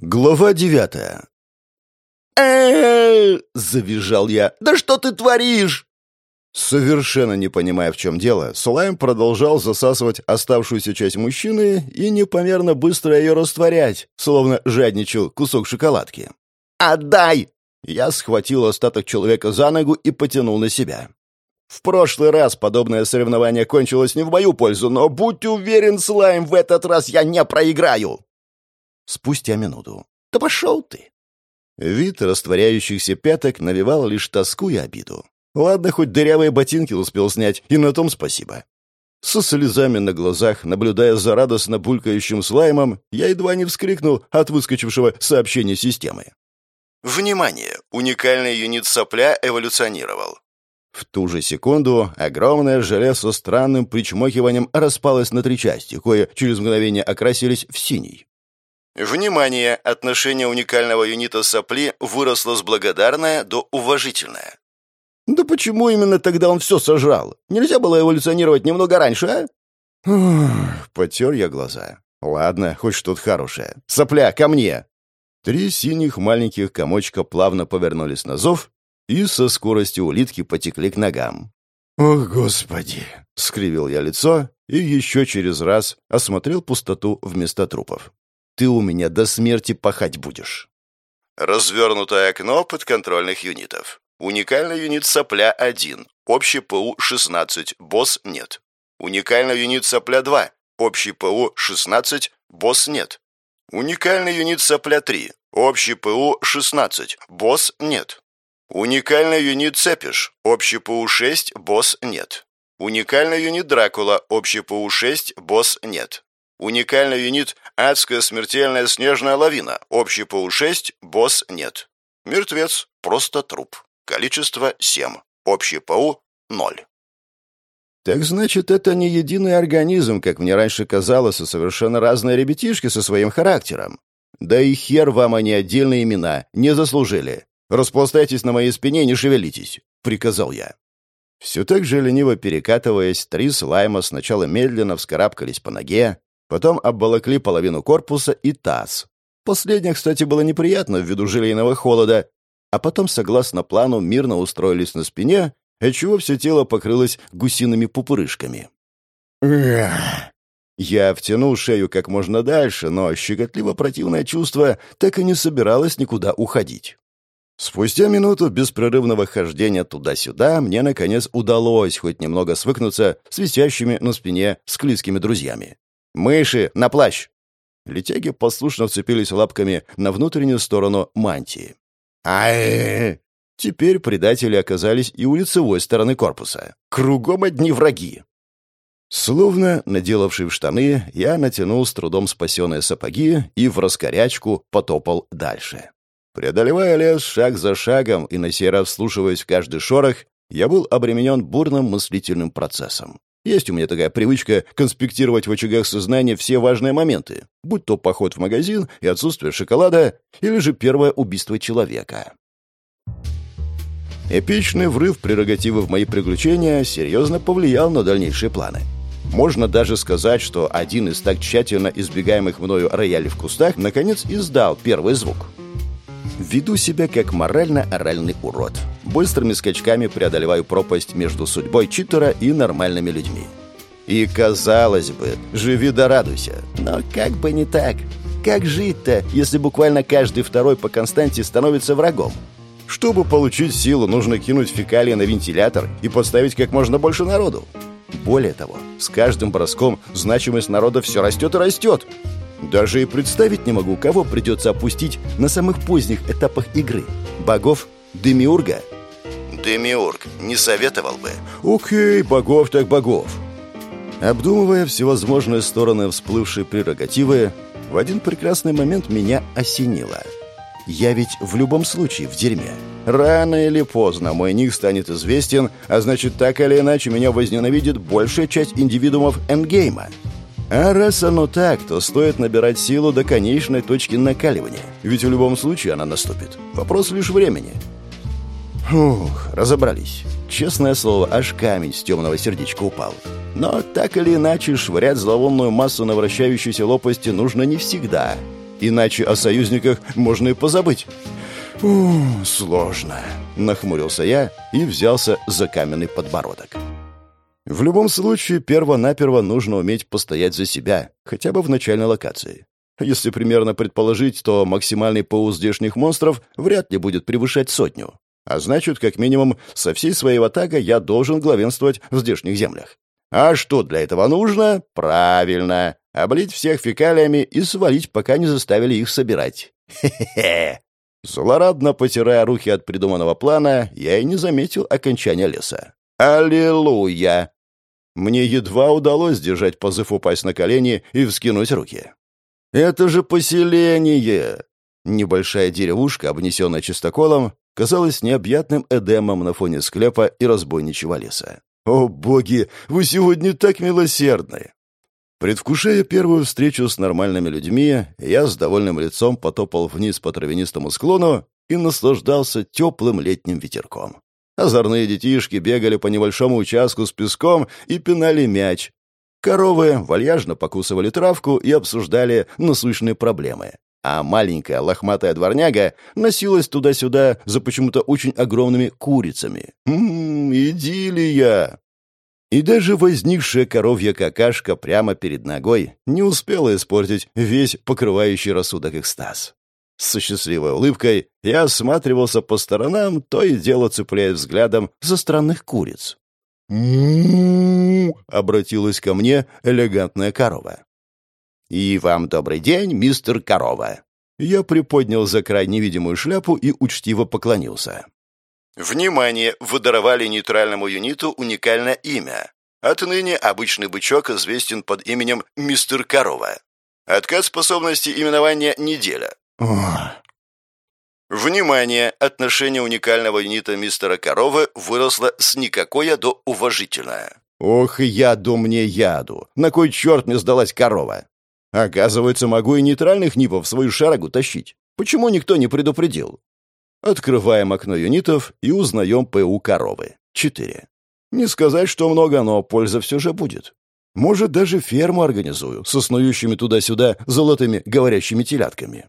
Глава девятая. э завизжал я. «Да что ты творишь?» Совершенно не понимая, в чем дело, слайм продолжал засасывать оставшуюся часть мужчины и непомерно быстро ее растворять, словно жадничал кусок шоколадки. «Отдай!» Я схватил остаток человека за ногу и потянул на себя. В прошлый раз подобное соревнование кончилось не в мою пользу, но будь уверен, слайм, в этот раз я не проиграю. Спустя минуту. «Да пошел ты!» Вид растворяющихся пяток навевал лишь тоску и обиду. Ладно, хоть дырявые ботинки успел снять, и на том спасибо. Со слезами на глазах, наблюдая за радостно булькающим слаймом, я едва не вскрикнул от выскочившего сообщения системы. Внимание! Уникальный юнит сопля эволюционировал. В ту же секунду огромное желе со странным причмокиванием распалось на три части, кое через мгновение окрасились в синий. Внимание! Отношение уникального юнита сопли выросло с благодарное до уважительное. Да почему именно тогда он все сожрал? Нельзя было эволюционировать немного раньше, а? Потер я глаза. Ладно, хоть что-то хорошее. Сопля, ко мне! Три синих маленьких комочка плавно повернулись на зов и со скоростью улитки потекли к ногам. «Ох, Господи!» — скривил я лицо и еще через раз осмотрел пустоту вместо трупов ты у меня до смерти пахать будешь. Развернутое окно подконтрольных юнитов. Уникальный юнит сопля 1, общий ПУ 16, босс нет. Уникальный юнит сопля 2, общий ПУ 16, босс нет. Уникальный юнит сопля 3, общий ПУ 16, босс нет. Уникальный юнит цепиш, общий ПУ 6, босс нет. Уникальный юнит Дракула, общий ПУ 6, босс нет. Уникальный юнит «Адская смертельная снежная лавина». Общий пул 6, босс нет. Мертвец, просто труп. Количество 7. Общий ПУ 0. Так значит, это не единый организм, как мне раньше казалось, а совершенно разные ребятишки со своим характером. Да и хер вам они отдельные имена, не заслужили. Распластайтесь на моей спине, не шевелитесь, приказал я. Все так же лениво перекатываясь, три слайма сначала медленно вскарабкались по ноге, Потом обволокли половину корпуса и таз. Последнее, кстати, было неприятно ввиду желейного холода, а потом, согласно плану, мирно устроились на спине, отчего все тело покрылось гусиными пупырышками. Я втянул шею как можно дальше, но щекотливо противное чувство так и не собиралось никуда уходить. Спустя минуту беспрерывного хождения туда-сюда мне, наконец, удалось хоть немного свыкнуться с висящими на спине склизкими друзьями. «Мыши! На плащ!» Летяги послушно вцепились лапками на внутреннюю сторону мантии. ай Теперь предатели оказались и у лицевой стороны корпуса. Кругом одни враги. Словно наделавший в штаны, я натянул с трудом спасенные сапоги и в раскорячку потопал дальше. Преодолевая лес шаг за шагом и на сей раз вслушиваясь в каждый шорох, я был обременен бурным мыслительным процессом. Есть у меня такая привычка конспектировать в очагах сознания все важные моменты, будь то поход в магазин и отсутствие шоколада, или же первое убийство человека. Эпичный врыв прерогативы в мои приключения серьезно повлиял на дальнейшие планы. Можно даже сказать, что один из так тщательно избегаемых мною роялей в кустах наконец издал первый звук — Веду себя как морально-оральный урод. Быстрыми скачками преодолеваю пропасть между судьбой читера и нормальными людьми. И, казалось бы, живи да радуйся. Но как бы не так. Как жить-то, если буквально каждый второй по константе становится врагом? Чтобы получить силу, нужно кинуть фекалии на вентилятор и подставить как можно больше народу. Более того, с каждым броском значимость народа все растет и растет. Даже и представить не могу, кого придется опустить на самых поздних этапах игры. Богов? Демиурга? Демиург. Не советовал бы. Окей, богов так богов. Обдумывая всевозможные стороны всплывшей прерогативы, в один прекрасный момент меня осенило. Я ведь в любом случае в дерьме. Рано или поздно мой ник станет известен, а значит, так или иначе меня возненавидит большая часть индивидуумов эндгейма. А раз оно так, то стоит набирать силу до конечной точки накаливания, ведь в любом случае она наступит. Вопрос лишь времени. Ух, разобрались. Честное слово, аж камень с темного сердечка упал. Но так или иначе, швырять зловонную массу на вращающейся лопасти нужно не всегда. Иначе о союзниках можно и позабыть. «Ух, сложно», — нахмурился я и взялся за каменный подбородок. В любом случае, перво-наперво нужно уметь постоять за себя, хотя бы в начальной локации. Если примерно предположить, то максимальный пол здешних монстров вряд ли будет превышать сотню. А значит, как минимум, со всей своей ватага я должен главенствовать в здешних землях. А что для этого нужно? Правильно. Облить всех фекалиями и свалить, пока не заставили их собирать. Хе-хе-хе. Злорадно потирая руки от придуманного плана, я и не заметил окончания леса. Аллилуйя! Мне едва удалось держать позыв упасть на колени и вскинуть руки. «Это же поселение!» Небольшая деревушка, обнесенная чистоколом, казалась необъятным эдемом на фоне склепа и разбойничьего леса. «О, боги, вы сегодня так милосердны!» Предвкушая первую встречу с нормальными людьми, я с довольным лицом потопал вниз по травянистому склону и наслаждался теплым летним ветерком. Озорные детишки бегали по небольшому участку с песком и пинали мяч. Коровы вальяжно покусывали травку и обсуждали насущные проблемы. А маленькая лохматая дворняга носилась туда-сюда за почему-то очень огромными курицами. Ммм, идиллия! И даже возникшая коровья какашка прямо перед ногой не успела испортить весь покрывающий рассудок экстаз. С счастливой улыбкой я осматривался по сторонам, то и дело цепляя взглядом за странных куриц. «Му-му-му!» обратилась ко мне элегантная корова. «И вам добрый день, мистер Корова!» Я приподнял за край невидимую шляпу и учтиво поклонился. Внимание! Вы даровали нейтральному юниту уникальное имя. Отныне обычный бычок известен под именем Мистер Корова. Отказ способности именования неделя. Внимание! Отношение уникального юнита Мистера Коровы выросло с никакое до уважительное. Ох, яду мне яду! На кой черт мне сдалась корова? Оказывается, могу и нейтральных нипов в свою шарагу тащить. Почему никто не предупредил? Открываем окно юнитов и узнаем ПУ коровы. Четыре. Не сказать, что много, но польза все же будет. Может, даже ферму организую, со снующими туда-сюда золотыми говорящими телятками.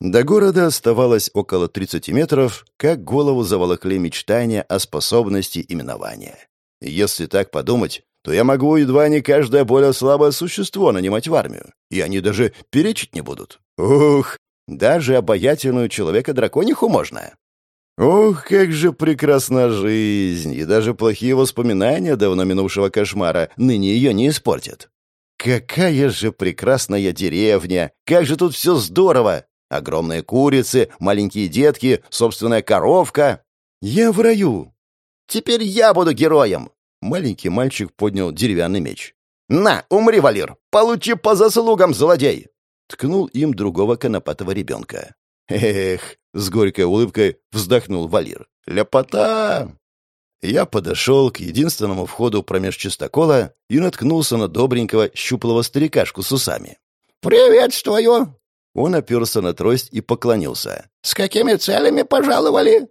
До города оставалось около 30 метров, как голову заволокли мечтания о способности именования. Если так подумать, то я могу едва не каждое более слабое существо нанимать в армию, и они даже перечить не будут. Ух, даже обаятельную человека-дракониху можно. Ох, как же прекрасна жизнь, и даже плохие воспоминания давно минувшего кошмара ныне ее не испортят. Какая же прекрасная деревня! Как же тут все здорово! Огромные курицы, маленькие детки, собственная коровка. Я в раю. Теперь я буду героем. Маленький мальчик поднял деревянный меч. «На, умри, Валир! Получи по заслугам, злодей!» ткнул им другого конопатого ребенка. «Эх!» — с горькой улыбкой вздохнул Валир. «Ляпота!» Я подошел к единственному входу промеж чистокола и наткнулся на добренького щуплого старикашку с усами. «Приветствую!» Он оперся на трость и поклонился. «С какими целями пожаловали?»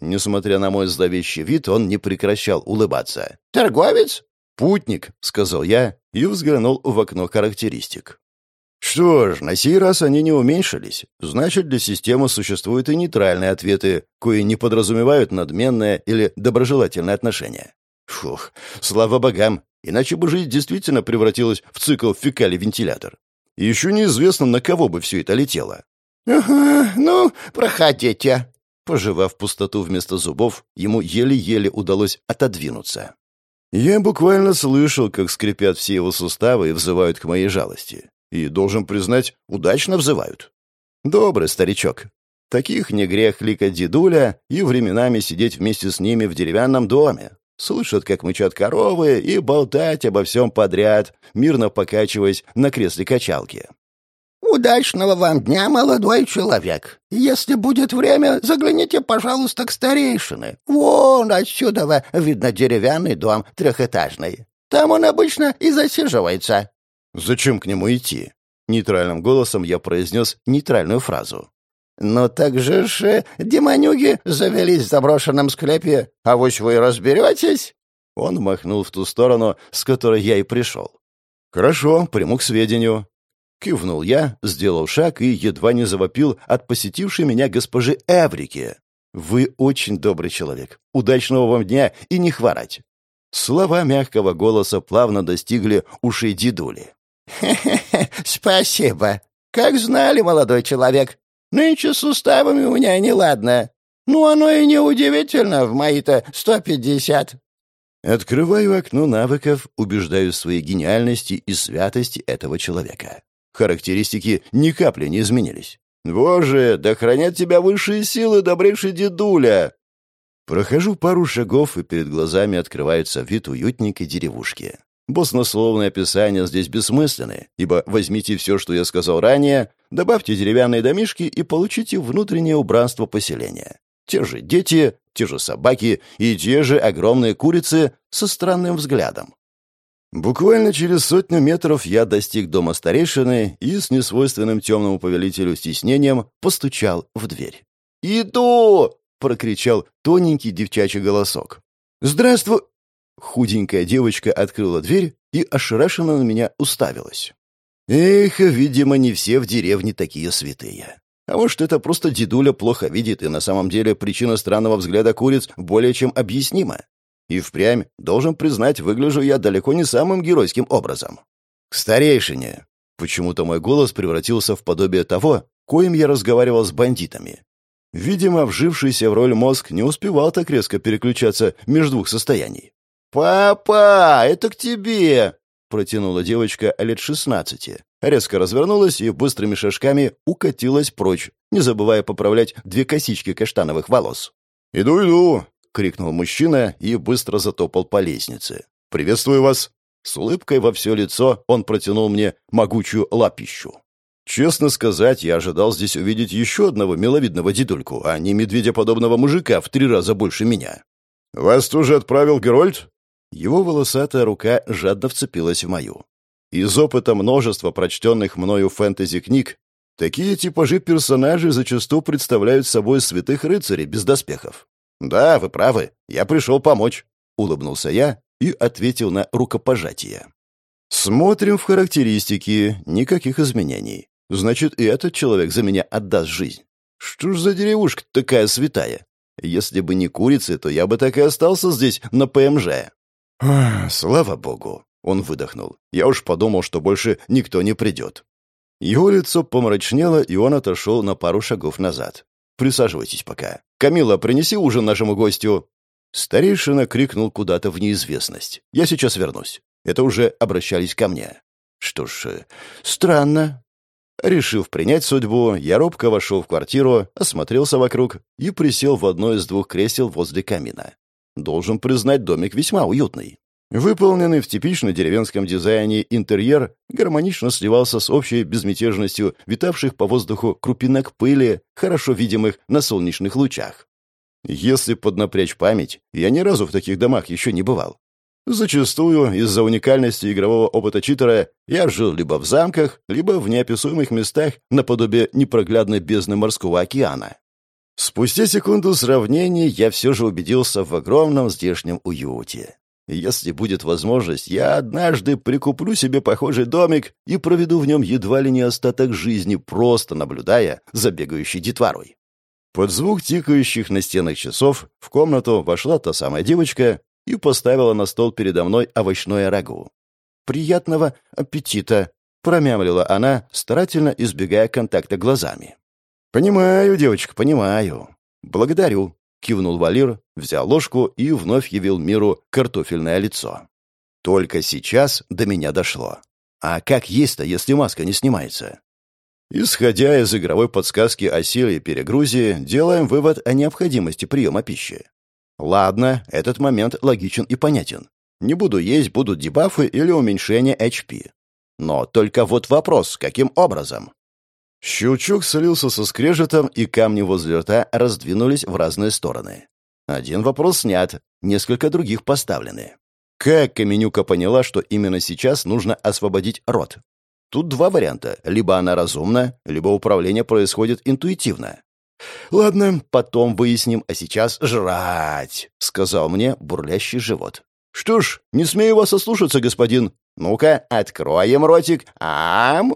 Несмотря на мой зловещий вид, он не прекращал улыбаться. «Торговец?» «Путник», — сказал я и взглянул в окно характеристик. Что ж, на сей раз они не уменьшились. Значит, для системы существуют и нейтральные ответы, кои не подразумевают надменное или доброжелательное отношение. Фух, слава богам, иначе бы жизнь действительно превратилась в цикл фекалий-вентилятор. Еще неизвестно, на кого бы все это летело. «Ага, ну, проходите». Пожевав пустоту вместо зубов, ему еле-еле удалось отодвинуться. Я буквально слышал, как скрипят все его суставы и взывают к моей жалости. И, должен признать, удачно взывают. Добрый старичок. Таких не грех ликать дедуля и временами сидеть вместе с ними в деревянном доме. Слышат, как мычат коровы, и болтать обо всем подряд, мирно покачиваясь на кресле качалки. «Удачного вам дня, молодой человек. Если будет время, загляните, пожалуйста, к старейшины. Вон отсюда видно деревянный дом трехэтажный. Там он обычно и засиживается. Зачем к нему идти? Нейтральным голосом я произнес нейтральную фразу. «Но так же ж э, демонюги завелись в заброшенном склепе, а вось вы разберетесь?» Он махнул в ту сторону, с которой я и пришел. «Хорошо, приму к сведению». Кивнул я, сделал шаг и едва не завопил от посетившей меня госпожи Эврики. «Вы очень добрый человек. Удачного вам дня и не хворать!» Слова мягкого голоса плавно достигли ушей дедули. «Хе-хе-хе, спасибо. Как знали, молодой человек. Нынче с суставами у меня неладно. Ну, оно и не удивительно, в мои-то сто пятьдесят». Открываю окно навыков, убеждаю в своей гениальности и святости этого человека. Характеристики ни капли не изменились. «Боже, да хранят тебя высшие силы, добрейший дедуля!» Прохожу пару шагов, и перед глазами открывается вид уютненькой деревушки. Баснословные описания здесь бессмысленны, ибо возьмите все, что я сказал ранее, добавьте деревянные домишки и получите внутреннее убранство поселения. Те же дети, те же собаки и те же огромные курицы со странным взглядом. Буквально через сотню метров я достиг дома старейшины и с несвойственным темному повелителю стеснением постучал в дверь. «Иду!» — прокричал тоненький девчачий голосок. «Здравствуй!» Худенькая девочка открыла дверь и ошарашенно на меня уставилась. Эх, видимо, не все в деревне такие святые. А может, это просто дедуля плохо видит, и на самом деле причина странного взгляда куриц более чем объяснима. И впрямь, должен признать, выгляжу я далеко не самым геройским образом. К старейшине. Почему-то мой голос превратился в подобие того, коим я разговаривал с бандитами. Видимо, вжившийся в роль мозг не успевал так резко переключаться между двух состояний. «Папа, это к тебе!» — протянула девочка лет шестнадцати. Резко развернулась и быстрыми шажками укатилась прочь, не забывая поправлять две косички каштановых волос. «Иду, иду!» — крикнул мужчина и быстро затопал по лестнице. «Приветствую вас!» С улыбкой во все лицо он протянул мне могучую лапищу. Честно сказать, я ожидал здесь увидеть еще одного миловидного дедульку, а не медведеподобного мужика в три раза больше меня. «Вас тоже отправил Герольд?» Его волосатая рука жадно вцепилась в мою. Из опыта множества прочтенных мною фэнтези-книг такие типажи персонажей зачастую представляют собой святых рыцарей без доспехов. «Да, вы правы. Я пришел помочь», — улыбнулся я и ответил на рукопожатие. «Смотрим в характеристики. Никаких изменений. Значит, и этот человек за меня отдаст жизнь. Что ж за деревушка такая святая? Если бы не курицы, то я бы так и остался здесь, на ПМЖ». «Слава богу!» — он выдохнул. «Я уж подумал, что больше никто не придет». Его лицо помрачнело, и он отошел на пару шагов назад. Присаживайтесь пока. Камила, принеси ужин нашему гостю». Старейшина крикнул куда-то в неизвестность. «Я сейчас вернусь». Это уже обращались ко мне. Что ж, э, странно. Решив принять судьбу, я робко вошел в квартиру, осмотрелся вокруг и присел в одно из двух кресел возле камина. Должен признать, домик весьма уютный. Выполненный в типично деревенском дизайне интерьер гармонично сливался с общей безмятежностью витавших по воздуху крупинок пыли, хорошо видимых на солнечных лучах. Если поднапрячь память, я ни разу в таких домах еще не бывал. Зачастую из-за уникальности игрового опыта читера я жил либо в замках, либо в неописуемых местах наподобие непроглядной бездны морского океана. Спустя секунду сравнений я все же убедился в огромном здешнем уюте. Если будет возможность, я однажды прикуплю себе похожий домик и проведу в нем едва ли не остаток жизни, просто наблюдая за бегающей детворой. Под звук тикающих на стенах часов в комнату вошла та самая девочка и поставила на стол передо мной овощное рагу. «Приятного аппетита!» — промямлила она, старательно избегая контакта глазами. «Понимаю, девочка, понимаю. Благодарю кивнул Валир, взял ложку и вновь явил миру картофельное лицо. Только сейчас до меня дошло. А как есть-то, если маска не снимается? Исходя из игровой подсказки о силе перегрузе, делаем вывод о необходимости приема пищи. Ладно, этот момент логичен и понятен. Не буду есть, будут дебафы или уменьшение HP. Но только вот вопрос, каким образом? Щелчок солился со скрежетом, и камни возле рта раздвинулись в разные стороны. Один вопрос снят, несколько других поставлены. Как Каменюка поняла, что именно сейчас нужно освободить рот? Тут два варианта. Либо она разумна, либо управление происходит интуитивно. «Ладно, потом выясним, а сейчас жрать», — сказал мне бурлящий живот. «Что ж, не смею вас ослушаться, господин. Ну-ка, откроем ротик. Ам!»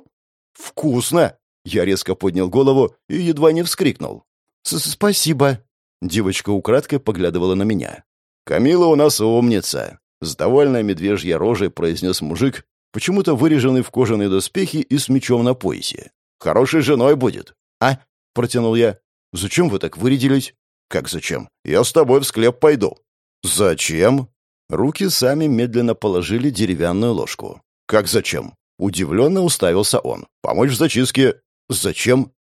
«Вкусно!» Я резко поднял голову и едва не вскрикнул. «Спасибо!» Девочка украдкой поглядывала на меня. «Камила у нас умница!» С довольной медвежьей рожей произнес мужик, почему-то выреженный в кожаные доспехи и с мечом на поясе. «Хорошей женой будет!» «А?» — протянул я. «Зачем вы так вырядились?» «Как зачем? Я с тобой в склеп пойду». «Зачем?» Руки сами медленно положили деревянную ложку. «Как зачем?» Удивленно уставился он. «Помочь в зачистке?» «Зачем?»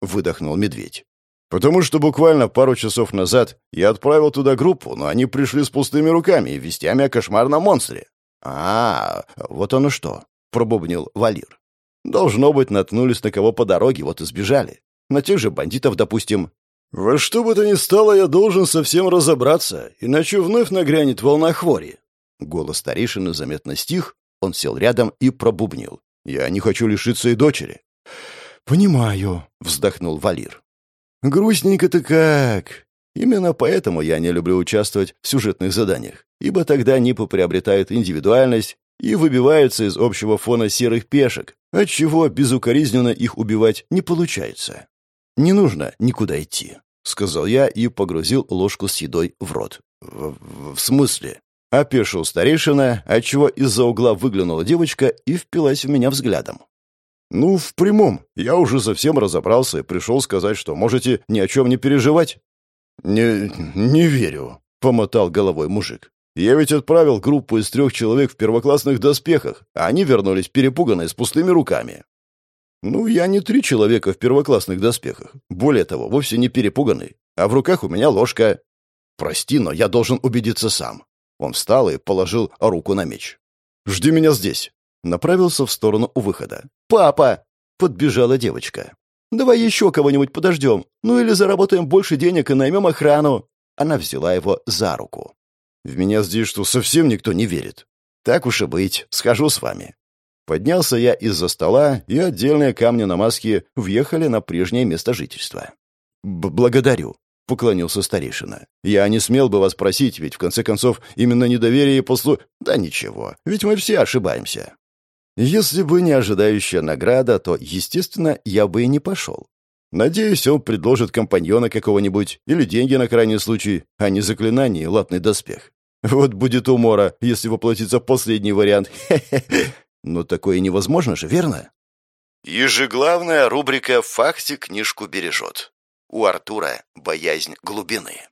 выдохнул медведь. «Потому что буквально пару часов назад я отправил туда группу, но они пришли с пустыми руками и вестями о кошмарном монстре». «А, вот оно что», — пробубнил Валир. «Должно быть, наткнулись на кого по дороге, вот и сбежали. На тех же бандитов, допустим. «Во что бы то ни стало, я должен совсем разобраться, иначе вновь нагрянет волна хвори». Голос старейшины заметно стих, он сел рядом и пробубнил. «Я не хочу лишиться и дочери». «Понимаю», — вздохнул Валир. «Грустненько-то как. Именно поэтому я не люблю участвовать в сюжетных заданиях, ибо тогда НИПы приобретают индивидуальность и выбиваются из общего фона серых пешек, отчего безукоризненно их убивать не получается. «Не нужно никуда идти», — сказал я и погрузил ложку с едой в рот. «В, в, смысле?» — опешил старейшина, отчего из-за угла выглянула девочка и впилась в меня взглядом. «Ну, в прямом. Я уже совсем разобрался и пришел сказать, что можете ни о чем не переживать». «Не... не верю», — помотал головой мужик. «Я ведь отправил группу из трех человек в первоклассных доспехах, а они вернулись перепуганные с пустыми руками». Ну, я не три человека в первоклассных доспехах. Более того, вовсе не перепуганный. А в руках у меня ложка. Прости, но я должен убедиться сам. Он встал и положил руку на меч. «Жди меня здесь». Направился в сторону у выхода. «Папа!» — подбежала девочка. «Давай еще кого-нибудь подождем. Ну или заработаем больше денег и наймем охрану». Она взяла его за руку. «В меня здесь что, совсем никто не верит?» «Так уж и быть, схожу с вами. Поднялся я из-за стола, и отдельные камни на маске въехали на прежнее место жительства. «Благодарю», — поклонился старейшина. «Я не смел бы вас просить, ведь, в конце концов, именно недоверие послу...» «Да ничего, ведь мы все ошибаемся». Если бы не ожидающая награда, то, естественно, я бы и не пошел. Надеюсь, он предложит компаньона какого-нибудь или деньги на крайний случай, а не заклинание и латный доспех. Вот будет умора, если воплотится последний вариант. Но такое невозможно же, верно? Ежеглавная рубрика «Факти книжку бережет». У Артура боязнь глубины.